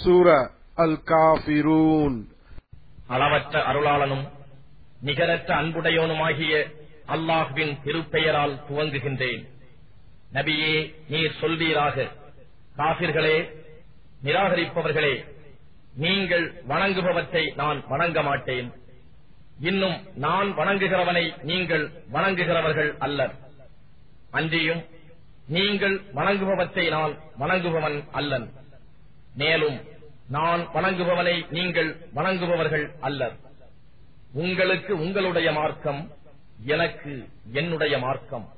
சூர அல் காபிரூன் அளவற்ற அருளாளனும் நிகரற்ற அன்புடையோனுமாகிய அல்லாஹ்வின் திருப்பெயரால் துவங்குகின்றேன். நபியே நீர் சொல்வீராக காபிர்களே நிராகரிப்பவர்களே நீங்கள் வணங்குபவற்றை நான் வணங்க மாட்டேன். இன்னும் நான் வணங்குகிறவனை நீங்கள் வணங்குகிறவர்கள் அல்லர். அன்றியும் நீங்கள் வணங்குபவற்றை நான் வணங்குபவன் அல்லன். மேலும் நான் வணங்குபவனை நீங்கள் வணங்குபவர்கள் அல்லர். உங்களுக்கு உங்களுடைய மார்க்கம் எனக்கு என்னுடைய மார்க்கம்.